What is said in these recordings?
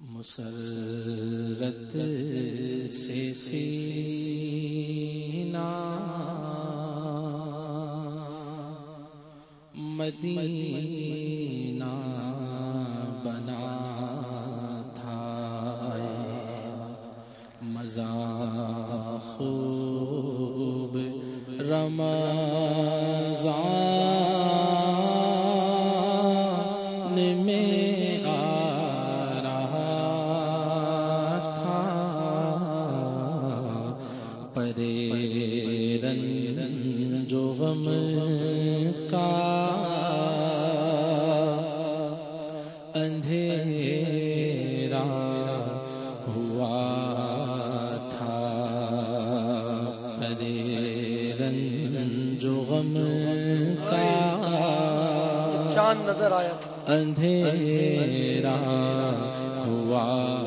مسرت سے سینا مدینہ پرے رن جو غم کا اندھیرا ہوا تھا۔ رن جو غم کا چاند نظر آیا تھا۔ اندھیرا ہوا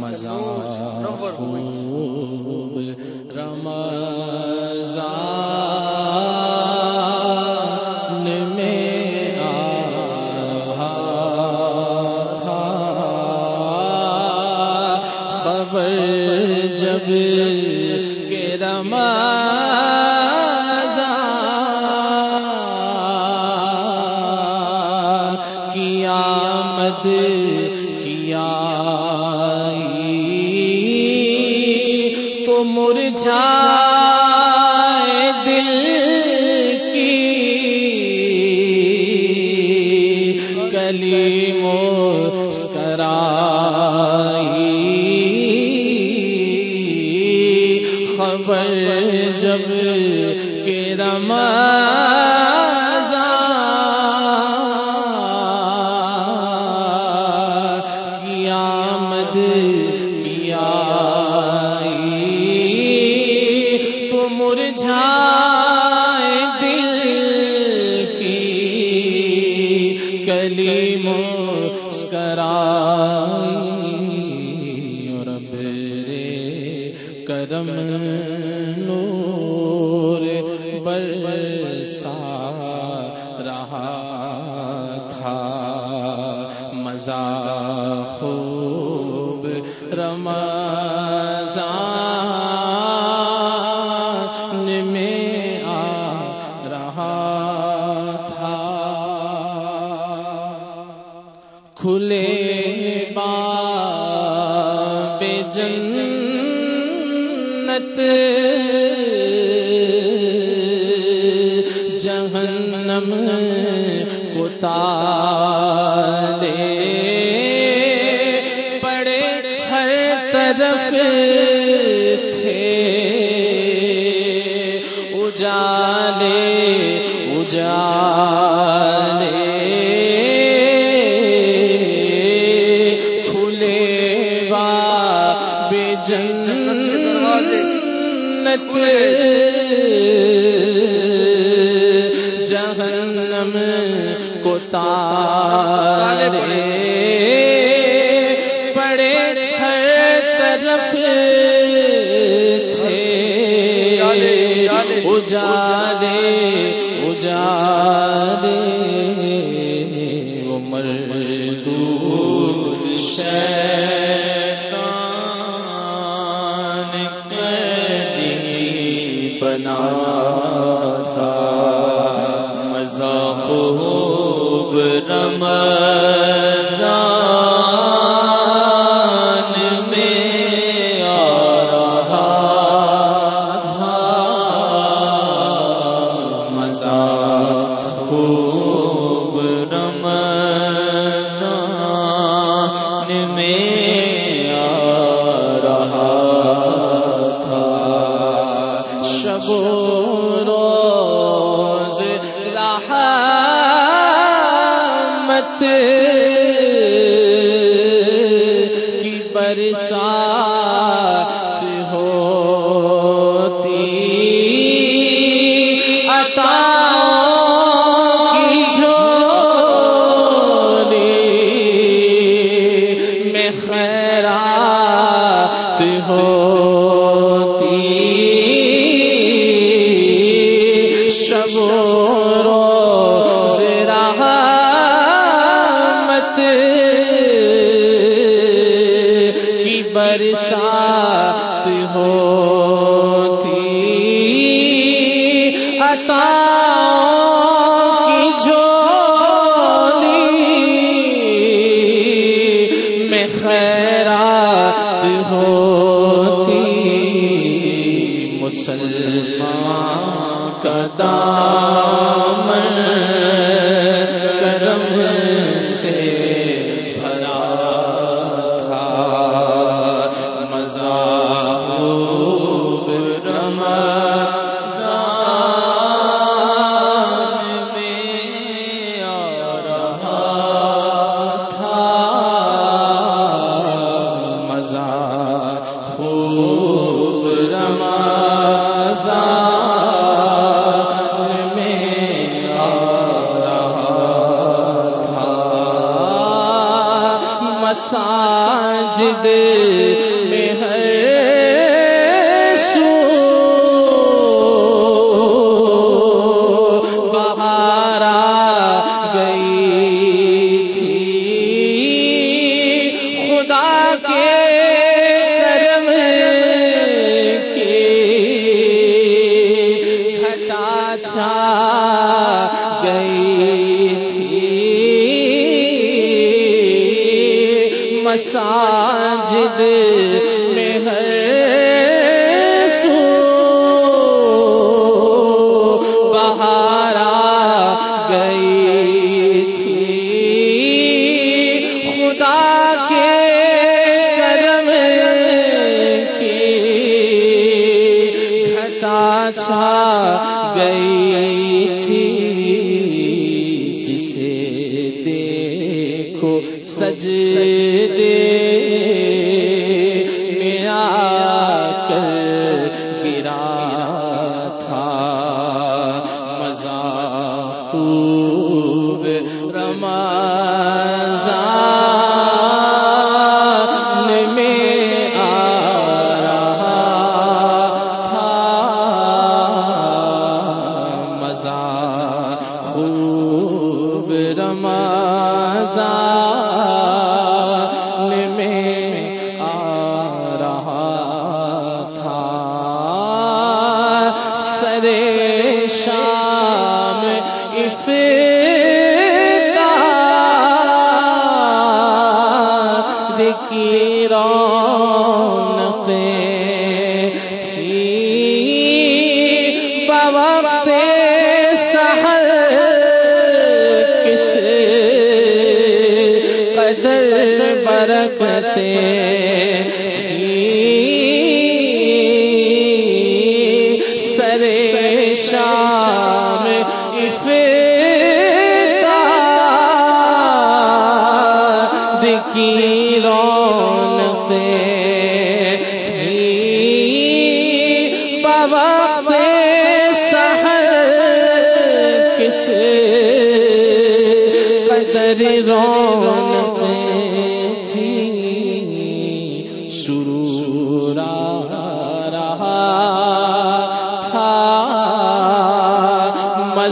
مزہ خوب رمضان میں تھا۔ خبر جبکہ رمضان کی آمد کیا مرجھائے دل کی کلی مسکرائی۔ خبر جبکہ رمضان آمد خوب رمضان طرف تھے۔ اجالے اجالے۔ طرف تھے۔ اجالے اجالے۔ پر ساتھ ہو برسات ہوتی عطا سرے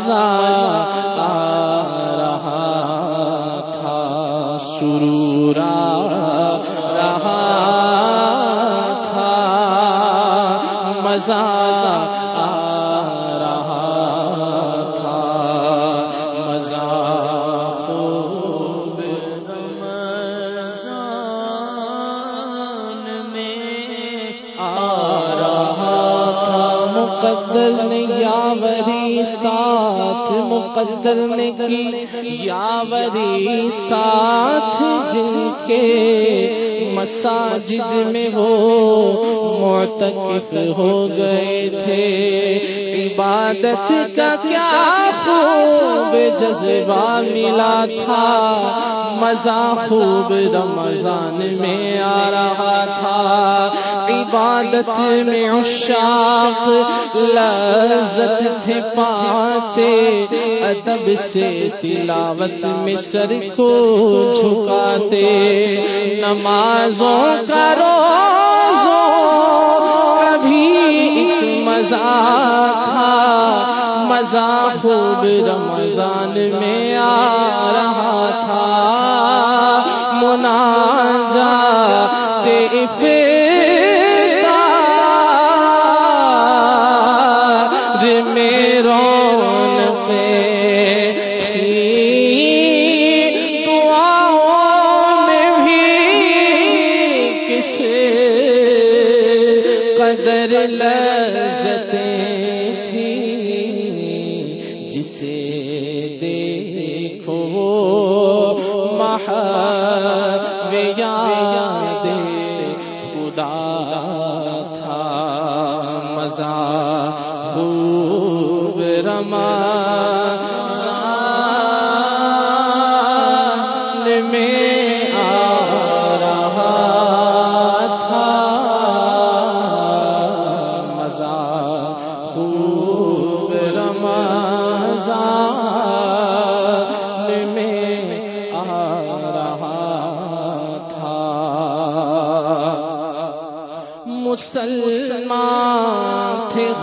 مزہ آ رہا تھا شروع رہا تھا، مزہ آ رہا تھا، مزہ خوب میں آ رہا تھا مقدر نے یاوری ساتھ مقدر نے کی یاوری ساتھ جن کے مساجد میں وہ معتکف ہو گئے تھے۔ عبادت کا کیا خوب جذبہ ملا تھا۔ مزہ خوب رمضان میں آ رہا تھا۔ عبادت میں عشاق، لذت تھے پاتے ادب سے تلاوت میں سر کو جھکاتے، نمازوں کا روزوں کبھی مزہ تھا، مزہ خوب رمضان میں آ رہا تھا۔ خوب رما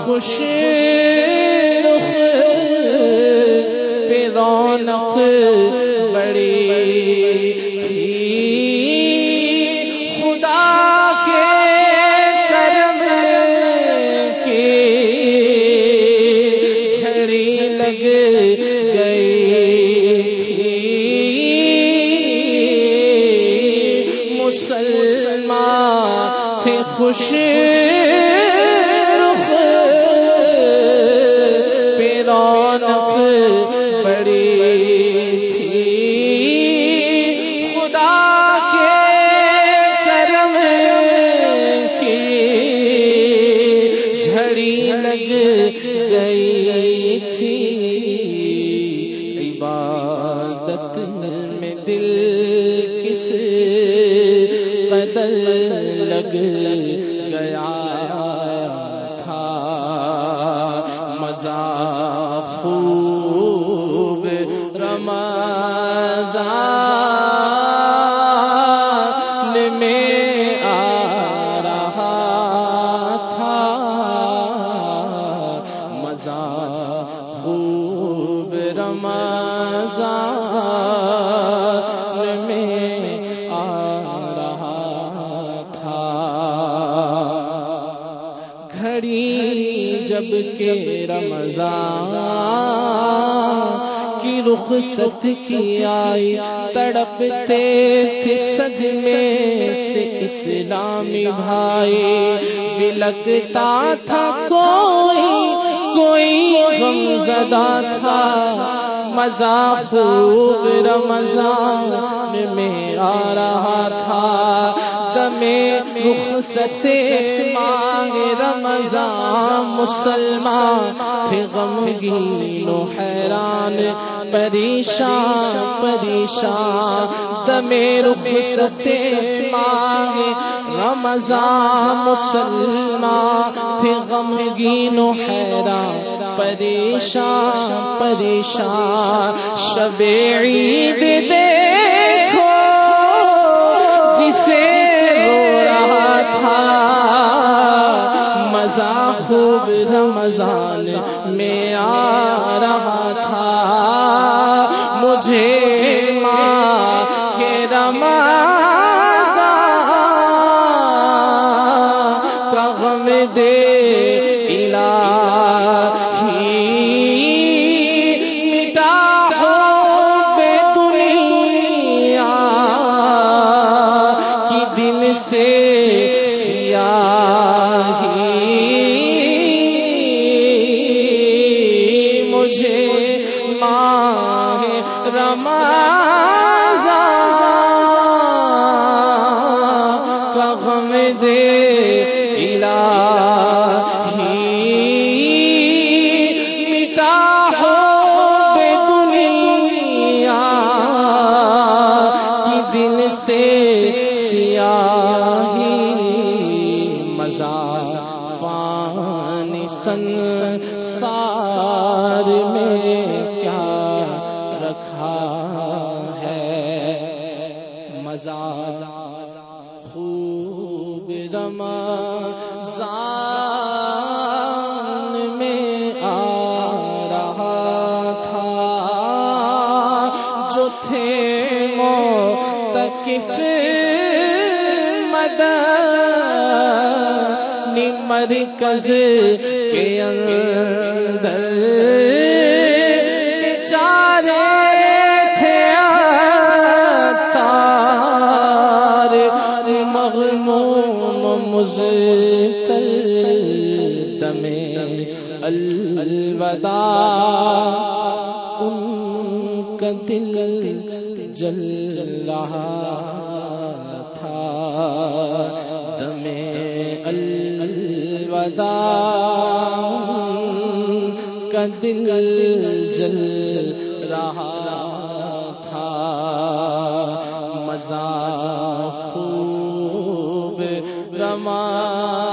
خوش رخ پہ رونق مزہ خوب رمضان۔ رمضان کی رخصت کی آئی۔ تڑپتے تھے صدمے سے اسلامی بھائی۔ بلکتا تھا کوئی کوئی غم زدہ تھا۔ مزہ خوب رمضان میں آ رہا تھا۔ تمہیں رخصت مانگ رمضان مسلمان تھے غمگین و حیران، پریشان پریشان۔ تمہیں رخصت مانگ رمضان مسلمان تھے غمگین و حیران، پریشان پریشان۔ شب عید دیکھو سا خوب رمضان میں آ رہا تھا۔ مجھے ماں رمضان کیا رکھا ہے۔ مزہ خوب رمضان میں آ رہا تھا۔ جو تھے موتقف مدنی مرکز کے اندر۔ چارے تھے تار مغموم مزل دمے الوداع، ان کا دل جل رہا تھا۔ دمے الوداع کا دل جل رہا تھا۔ مزہ خوب رما